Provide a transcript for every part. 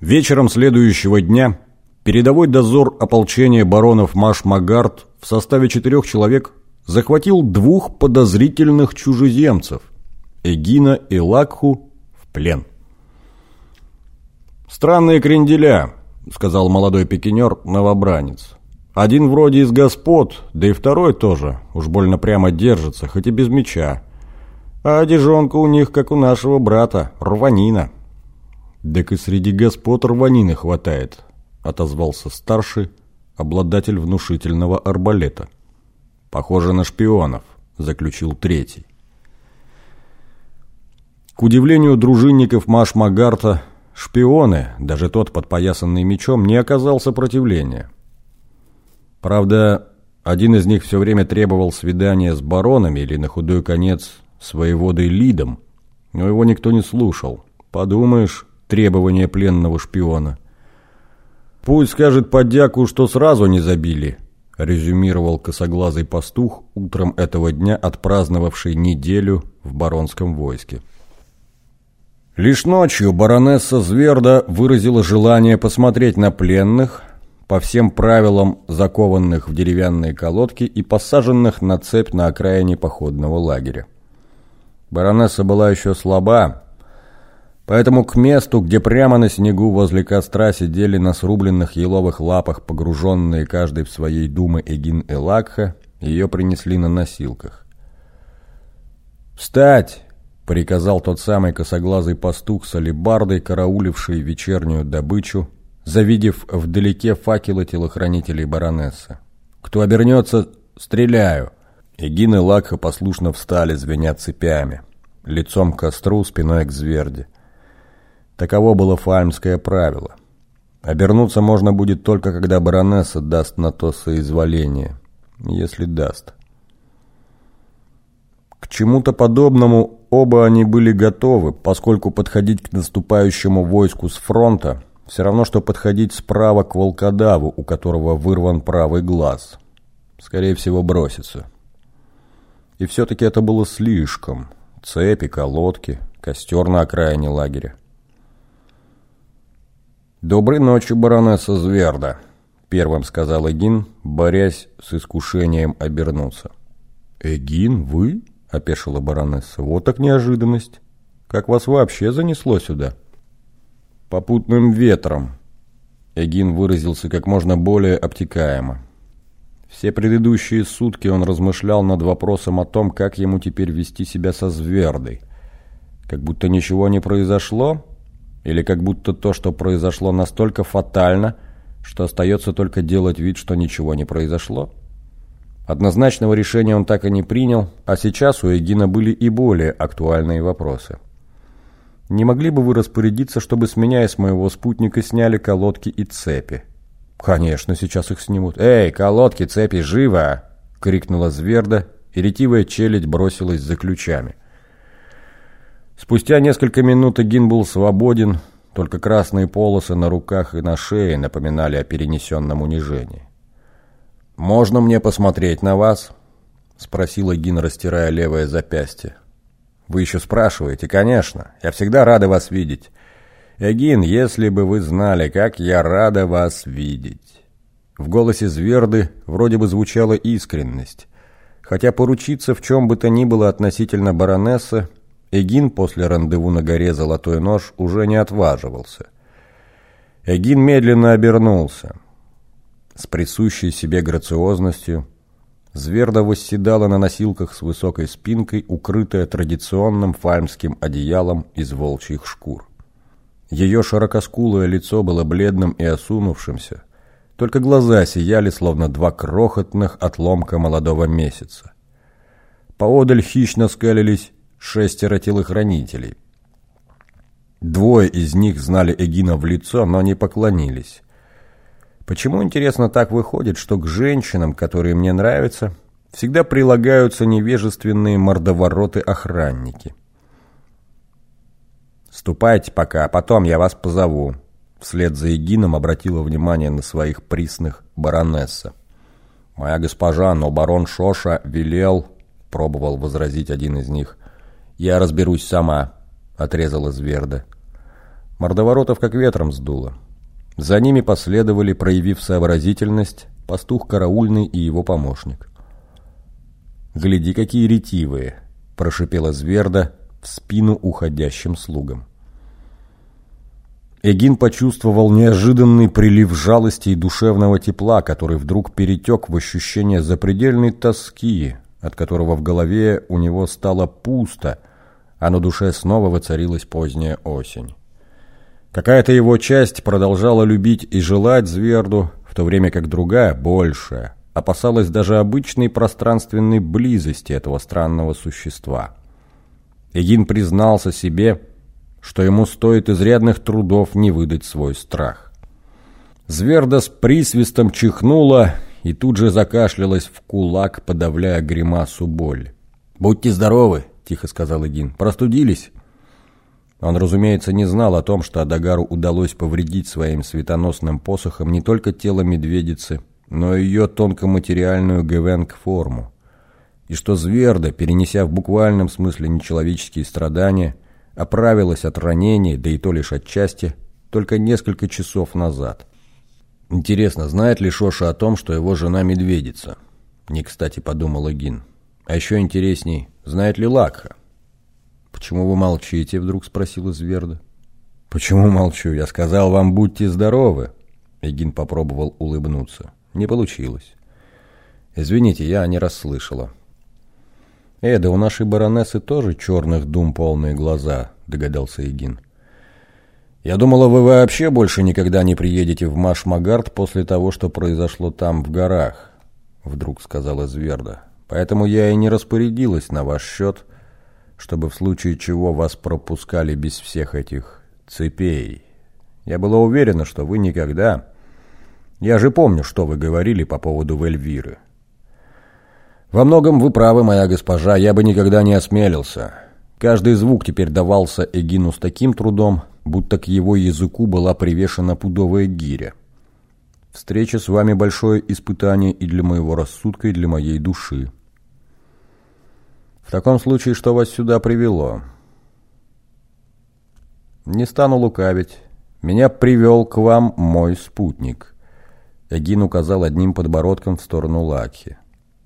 Вечером следующего дня передовой дозор ополчения баронов Маш-Магард в составе четырех человек захватил двух подозрительных чужеземцев – Эгина и Лакху в плен. «Странные кренделя», – сказал молодой пикинер-новобранец. «Один вроде из господ, да и второй тоже, уж больно прямо держится, хоть и без меча. А одежонка у них, как у нашего брата, рванина». «Так и среди господ рванины хватает», — отозвался старший, обладатель внушительного арбалета. «Похоже на шпионов», — заключил третий. К удивлению дружинников Маш-Магарта, шпионы, даже тот подпоясанный мечом, не оказал сопротивления. Правда, один из них все время требовал свидания с баронами или, на худой конец, с воеводой Лидом, но его никто не слушал. Подумаешь, требования пленного шпиона. «Пусть скажет подяку, что сразу не забили», — резюмировал косоглазый пастух, утром этого дня отпраздновавший неделю в баронском войске. Лишь ночью баронесса Зверда выразила желание посмотреть на пленных по всем правилам закованных в деревянные колодки и посаженных на цепь на окраине походного лагеря. Баронесса была еще слаба, Поэтому к месту, где прямо на снегу возле костра сидели на срубленных еловых лапах, погруженные каждый в своей думы Эгин и Лакха, ее принесли на носилках. «Встать!» — приказал тот самый косоглазый пастух с алебардой, карауливший вечернюю добычу, завидев вдалеке факелы телохранителей баронессы. «Кто обернется, стреляю!» Эгин и Лакха послушно встали, звеня цепями, лицом к костру, спиной к зверде. Таково было фальмское правило. Обернуться можно будет только, когда баронесса даст на то соизволение, если даст. К чему-то подобному оба они были готовы, поскольку подходить к наступающему войску с фронта все равно, что подходить справа к волкодаву, у которого вырван правый глаз. Скорее всего, бросится. И все-таки это было слишком. Цепи, колодки, костер на окраине лагеря. «Доброй ночи, баронесса Зверда», — первым сказал Эгин, борясь с искушением обернуться. «Эгин, вы?» — опешила баронесса. «Вот так неожиданность. Как вас вообще занесло сюда?» «Попутным ветром», — Эгин выразился как можно более обтекаемо. Все предыдущие сутки он размышлял над вопросом о том, как ему теперь вести себя со Звердой. Как будто ничего не произошло, или как будто то, что произошло, настолько фатально, что остается только делать вид, что ничего не произошло? Однозначного решения он так и не принял, а сейчас у Эгина были и более актуальные вопросы. «Не могли бы вы распорядиться, чтобы с меня и с моего спутника сняли колодки и цепи?» «Конечно, сейчас их снимут». «Эй, колодки, цепи, живо!» — крикнула Зверда, и ретивая челядь бросилась за ключами. Спустя несколько минут Эгин был свободен, только красные полосы на руках и на шее напоминали о перенесенном унижении. «Можно мне посмотреть на вас?» — спросил Эгин, растирая левое запястье. «Вы еще спрашиваете?» «Конечно. Я всегда рада вас видеть. Эгин, если бы вы знали, как я рада вас видеть!» В голосе Зверды вроде бы звучала искренность. Хотя поручиться в чем бы то ни было относительно баронессы Эгин после рандеву на горе «Золотой нож» уже не отваживался. Эгин медленно обернулся. С присущей себе грациозностью Зверда восседала на носилках с высокой спинкой, укрытая традиционным фальмским одеялом из волчьих шкур. Ее широкоскулое лицо было бледным и осунувшимся, только глаза сияли, словно два крохотных отломка молодого месяца. Поодаль хищно скалились шестеро телохранителей. Двое из них знали Эгина в лицо, но не поклонились. Почему, интересно, так выходит, что к женщинам, которые мне нравятся, всегда прилагаются невежественные мордовороты-охранники? «Ступайте пока, а потом я вас позову», — вслед за Эгином обратила внимание на своих присных баронесса. «Моя госпожа, но барон Шоша велел...» — пробовал возразить один из них. «Я разберусь сама», — отрезала Зверда. Мордоворотов как ветром сдуло. За ними последовали, проявив сообразительность, пастух караульный и его помощник. «Гляди, какие ретивые!» – прошипела Зверда в спину уходящим слугам. Эгин почувствовал неожиданный прилив жалости и душевного тепла, который вдруг перетек в ощущение запредельной тоски, от которого в голове у него стало пусто, а на душе снова воцарилась поздняя осень. Какая-то его часть продолжала любить и желать Зверду, в то время как другая, большая, опасалась даже обычной пространственной близости этого странного существа. Эгин признался себе, что ему стоит изрядных трудов не выдать свой страх. Зверда с присвистом чихнула и тут же закашлялась в кулак, подавляя гримасу боли. «Будьте здоровы!» — тихо сказал Эгин. «Простудились?» Он, разумеется, не знал о том, что Адагару удалось повредить своим светоносным посохом не только тело медведицы, но и ее тонкоматериальную гевенг-форму, и что Зверда, перенеся в буквальном смысле нечеловеческие страдания, оправилась от ранений, да и то лишь отчасти, только несколько часов назад. Интересно, знает ли Шоша о том, что его жена медведица? Не кстати подумал Гин. А еще интересней, знает ли Лакха? «Почему вы молчите?» — вдруг спросила Зверда. «Почему молчу? Я сказал вам, будьте здоровы!» Эгин попробовал улыбнуться. Не получилось. «Извините, я не расслышала». «Э, да у нашей баронессы тоже черных дум полные глаза», — догадался Эгин. «Я думала, вы вообще больше никогда не приедете в Маш-Магард после того, что произошло там, в горах», — вдруг сказала Зверда. «Поэтому я и не распорядилась на ваш счет, чтобы в случае чего вас пропускали без всех этих цепей. Я была уверена, что вы никогда... Я же помню, что вы говорили по поводу Вельвиры. Во многом вы правы, моя госпожа, я бы никогда не осмелился. Каждый звук теперь давался Эгину с таким трудом, будто к его языку была привешена пудовая гиря. Встреча с вами большое испытание и для моего рассудка, и для моей души. В таком случае, что вас сюда привело? Не стану лукавить. Меня привел к вам мой спутник. Эгин указал одним подбородком в сторону Лакхи.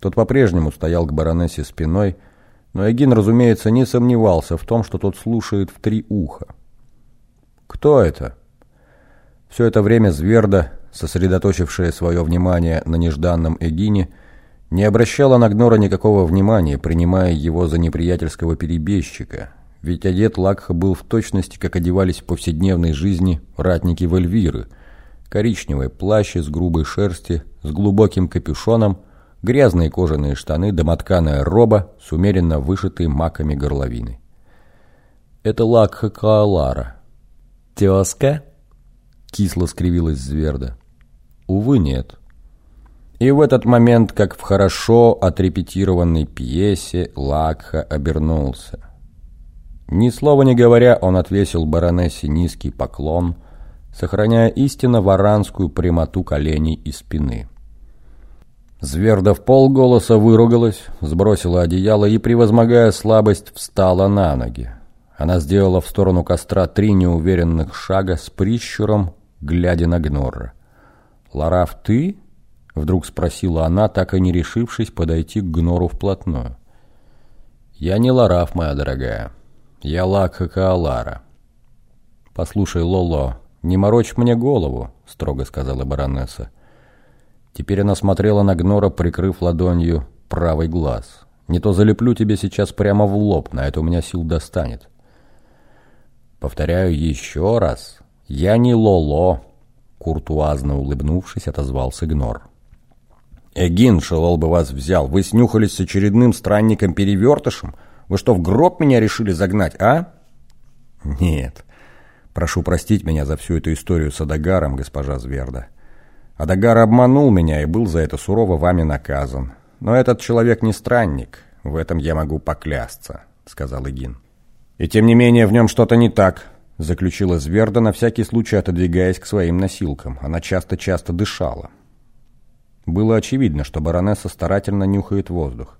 Тот по-прежнему стоял к баронессе спиной, но Эгин, разумеется, не сомневался в том, что тот слушает в три уха. «Кто это?» Все это время Зверда, сосредоточившая свое внимание на нежданном Эгине, не обращала на Гнора никакого внимания, принимая его за неприятельского перебежчика, ведь одет Лакха был в точности, как одевались в повседневной жизни ратники Вельвиры, коричневый плащ из грубой шерсти с глубоким капюшоном грязные кожаные штаны, домотканая роба с умеренно вышитой маками горловиной. Это Лакха Каалара. «Тезка?» — кисло скривилась Зверда. «Увы, нет». И в этот момент, как в хорошо отрепетированной пьесе, Лакха обернулся. Ни слова не говоря, он отвесил баронессе низкий поклон, сохраняя истинно варанскую прямоту коленей и спины. Зверда в полголоса выругалась, сбросила одеяло и, превозмогая слабость, встала на ноги. Она сделала в сторону костра три неуверенных шага с прищуром, глядя на Гнорра. «Лараф, ты?» — вдруг спросила она, так и не решившись подойти к Гнору вплотную. «Я не Лараф, моя дорогая. Я Лакха Каалара». «Послушай, Лоло, не морочь мне голову», — строго сказала баронесса. Теперь она смотрела на Гнора, прикрыв ладонью правый глаз. «Не то залеплю тебе сейчас прямо в лоб, на это у меня сил достанет». «Повторяю еще раз, я не Лоло», — куртуазно улыбнувшись, отозвался Гнор. «Эгин, шелол бы вас взял, вы снюхались с очередным странником-перевертышем? Вы что, в гроб меня решили загнать, а?» «Нет. Прошу простить меня за всю эту историю с Адагаром, госпожа Зверда. Адагар обманул меня и был за это сурово вами наказан. Но этот человек не странник, в этом я могу поклясться», — сказал Игин. «И тем не менее в нем что-то не так», — заключила Зверда, на всякий случай отодвигаясь к своим носилкам. Она часто-часто дышала. Было очевидно, что баронесса старательно нюхает воздух.